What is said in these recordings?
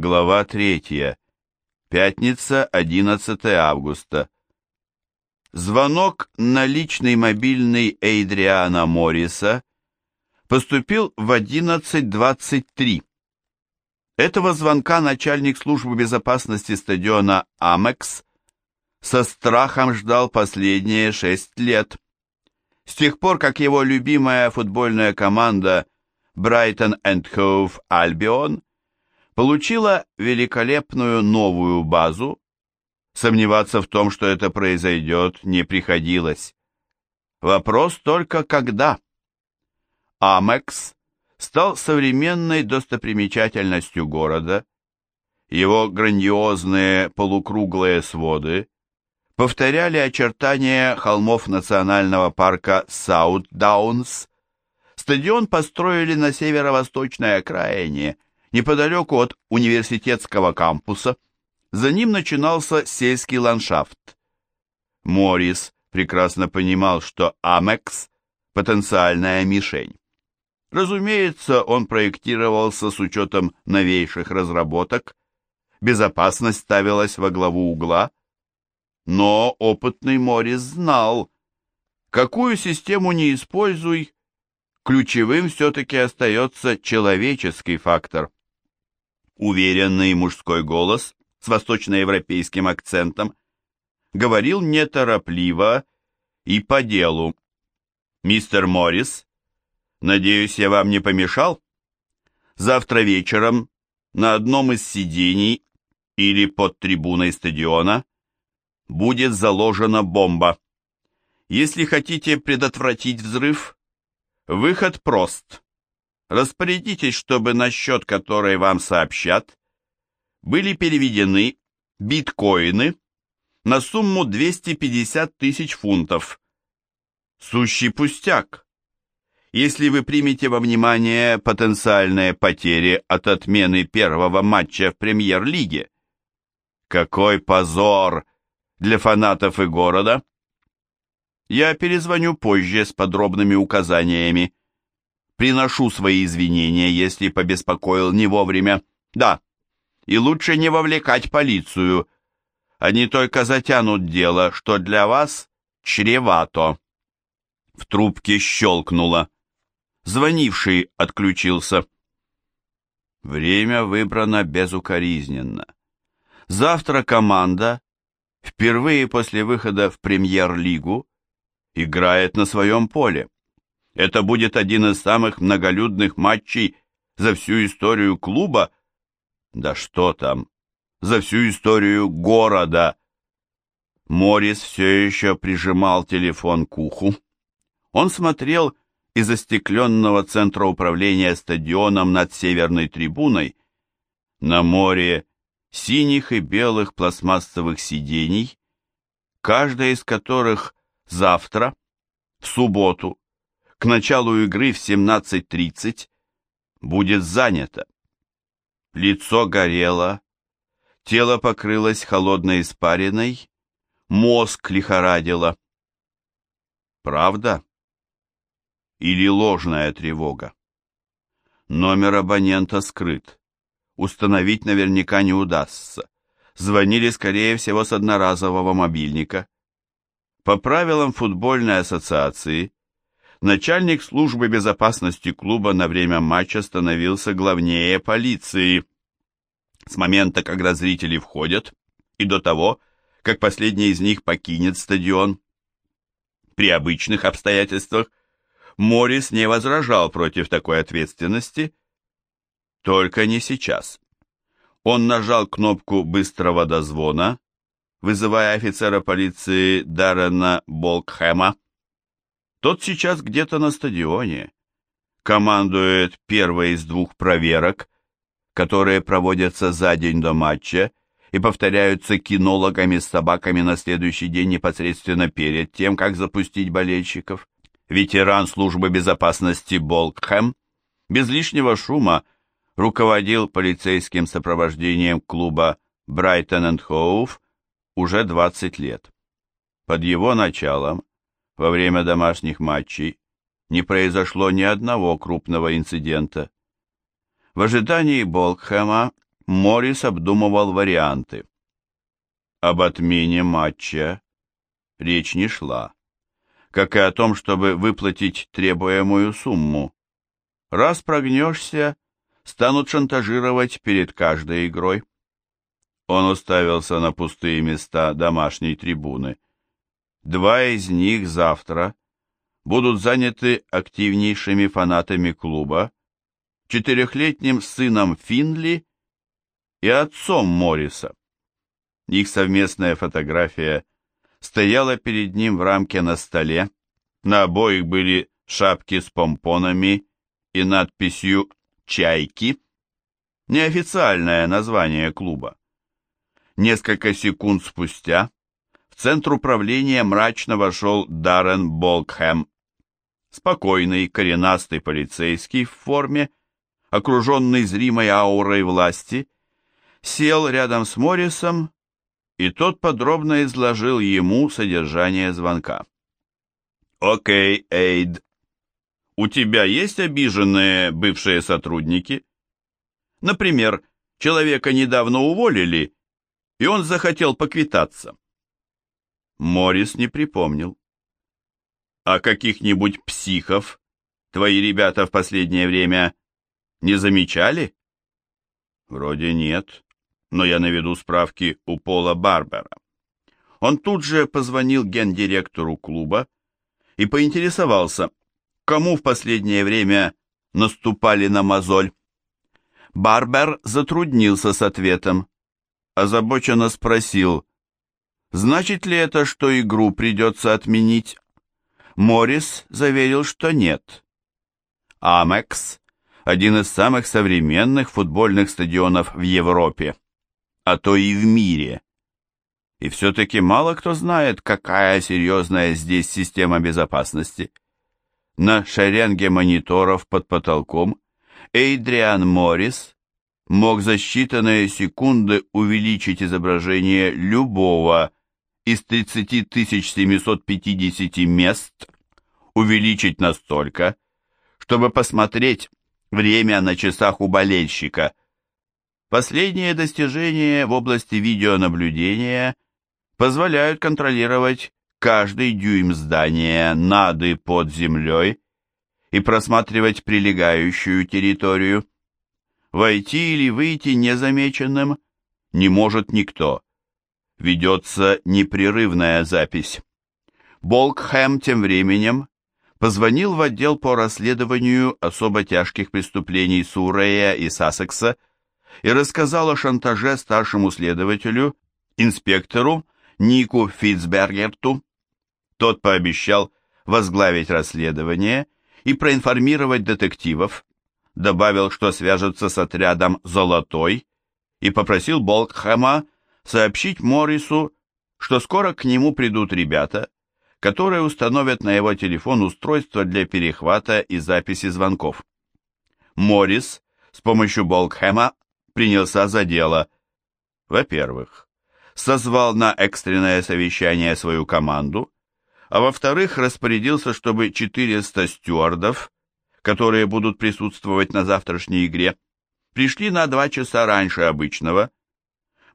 Глава 3. Пятница, 11 августа. Звонок на личный мобильный Эйдриана Морриса поступил в 11.23. Этого звонка начальник службы безопасности стадиона «Амекс» со страхом ждал последние шесть лет. С тех пор, как его любимая футбольная команда Брайтон энд Хоув Альбион получила великолепную новую базу, сомневаться в том, что это произойдет, не приходилось. Вопрос только когда. Амекс стал современной достопримечательностью города. Его грандиозные полукруглые своды повторяли очертания холмов национального парка Саут-Даунс. Стадион построили на северо-восточной окраине – неподалеку от университетского кампуса. За ним начинался сельский ландшафт. Моррис прекрасно понимал, что Амекс – потенциальная мишень. Разумеется, он проектировался с учетом новейших разработок, безопасность ставилась во главу угла, но опытный Моррис знал, какую систему не используй, ключевым все-таки остается человеческий фактор. Уверенный мужской голос с восточноевропейским акцентом говорил неторопливо и по делу. «Мистер Моррис, надеюсь, я вам не помешал? Завтра вечером на одном из сидений или под трибуной стадиона будет заложена бомба. Если хотите предотвратить взрыв, выход прост. Распорядитесь, чтобы на счет, который вам сообщат, были переведены биткоины на сумму 250 тысяч фунтов. Сущий пустяк. Если вы примете во внимание потенциальные потери от отмены первого матча в премьер-лиге. Какой позор для фанатов и города! Я перезвоню позже с подробными указаниями. Приношу свои извинения, если побеспокоил не вовремя. Да, и лучше не вовлекать полицию. Они только затянут дело, что для вас чревато. В трубке щелкнуло. Звонивший отключился. Время выбрано безукоризненно. Завтра команда, впервые после выхода в премьер-лигу, играет на своем поле. Это будет один из самых многолюдных матчей за всю историю клуба. Да что там, за всю историю города. Морис все еще прижимал телефон к уху. Он смотрел из застекленного центра управления стадионом над северной трибуной на море синих и белых пластмассовых сидений, каждая из которых завтра, в субботу, к началу игры в 17.30 будет занято. Лицо горело, тело покрылось холодной испариной, мозг лихорадило. Правда? Или ложная тревога? Номер абонента скрыт. Установить наверняка не удастся. Звонили, скорее всего, с одноразового мобильника. По правилам футбольной ассоциации, начальник службы безопасности клуба на время матча становился главнее полиции. С момента, когда зрители входят, и до того, как последний из них покинет стадион. При обычных обстоятельствах Моррис не возражал против такой ответственности, только не сейчас. Он нажал кнопку быстрого дозвона, вызывая офицера полиции Даррена Болкхэма. Тот сейчас где-то на стадионе. Командует первой из двух проверок, которые проводятся за день до матча и повторяются кинологами с собаками на следующий день непосредственно перед тем, как запустить болельщиков. Ветеран службы безопасности Болкхэм без лишнего шума руководил полицейским сопровождением клуба Брайтон энд Хоув уже 20 лет. Под его началом во время домашних матчей не произошло ни одного крупного инцидента. В ожидании Болкхэма Моррис обдумывал варианты. Об отмене матча речь не шла, как и о том, чтобы выплатить требуемую сумму. Раз прогнешься, станут шантажировать перед каждой игрой. Он уставился на пустые места домашней трибуны. Два из них завтра будут заняты активнейшими фанатами клуба, четырехлетним сыном Финли и отцом Морриса. Их совместная фотография стояла перед ним в рамке на столе, на обоих были шапки с помпонами и надписью «Чайки», неофициальное название клуба. Несколько секунд спустя центр управления мрачно вошел Даррен Болкхэм. Спокойный, коренастый полицейский в форме, окруженный зримой аурой власти, сел рядом с Моррисом, и тот подробно изложил ему содержание звонка. «Окей, Эйд, у тебя есть обиженные бывшие сотрудники? Например, человека недавно уволили, и он захотел поквитаться. Морис не припомнил. А каких-нибудь психов твои ребята в последнее время не замечали? Вроде нет, но я наведу справки у Пола Барбера. Он тут же позвонил гендиректору клуба и поинтересовался, кому в последнее время наступали на мозоль. Барбер затруднился с ответом озабоченно спросил, значит ли это, что игру придется отменить? Моррис заверил, что нет. Амекс – один из самых современных футбольных стадионов в Европе, а то и в мире. И все-таки мало кто знает, какая серьезная здесь система безопасности. На шеренге мониторов под потолком Эйдриан Моррис мог за считанные секунды увеличить изображение любого из 30 750 мест, увеличить настолько, чтобы посмотреть время на часах у болельщика. Последние достижения в области видеонаблюдения позволяют контролировать каждый дюйм здания над и под землей и просматривать прилегающую территорию. Войти или выйти незамеченным не может никто. Ведется непрерывная запись. Болкхэм тем временем позвонил в отдел по расследованию особо тяжких преступлений Сурея и Сассекса и рассказал о шантаже старшему следователю, инспектору Нику Фитцбергерту. Тот пообещал возглавить расследование и проинформировать детективов, добавил, что свяжется с отрядом «Золотой» и попросил Болкхэма сообщить Моррису, что скоро к нему придут ребята, которые установят на его телефон устройство для перехвата и записи звонков. Моррис с помощью Болкхэма принялся за дело. Во-первых, созвал на экстренное совещание свою команду, а во-вторых, распорядился, чтобы 400 стюардов которые будут присутствовать на завтрашней игре, пришли на два часа раньше обычного.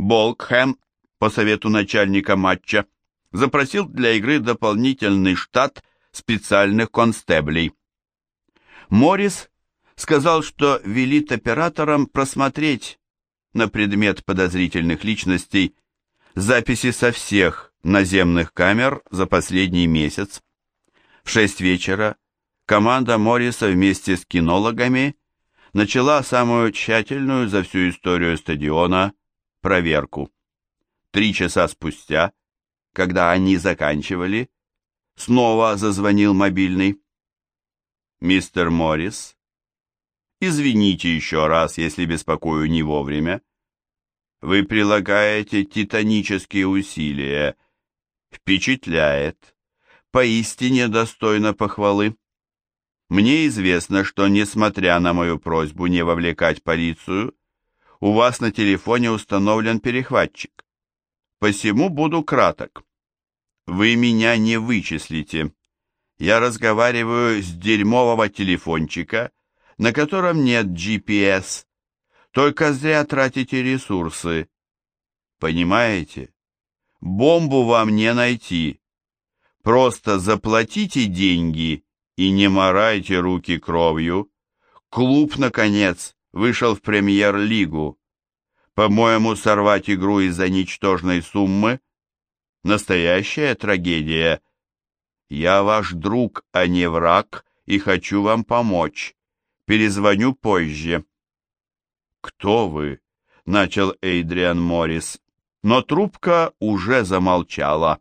Болкхэм, по совету начальника матча, запросил для игры дополнительный штат специальных констеблей. Моррис сказал, что велит операторам просмотреть на предмет подозрительных личностей записи со всех наземных камер за последний месяц. В шесть вечера команда Морриса вместе с кинологами начала самую тщательную за всю историю стадиона проверку. Три часа спустя, когда они заканчивали, снова зазвонил мобильный. «Мистер Моррис, извините еще раз, если беспокою не вовремя. Вы прилагаете титанические усилия. Впечатляет. Поистине достойно похвалы. Мне известно, что, несмотря на мою просьбу не вовлекать полицию, у вас на телефоне установлен перехватчик. Посему буду краток. Вы меня не вычислите. Я разговариваю с дерьмового телефончика, на котором нет GPS. Только зря тратите ресурсы. Понимаете? Бомбу вам не найти. Просто заплатите деньги и не морайте руки кровью. Клуб, наконец, вышел в премьер-лигу. По-моему, сорвать игру из-за ничтожной суммы – настоящая трагедия. Я ваш друг, а не враг, и хочу вам помочь. Перезвоню позже. «Кто вы?» — начал Эйдриан Моррис, но трубка уже замолчала.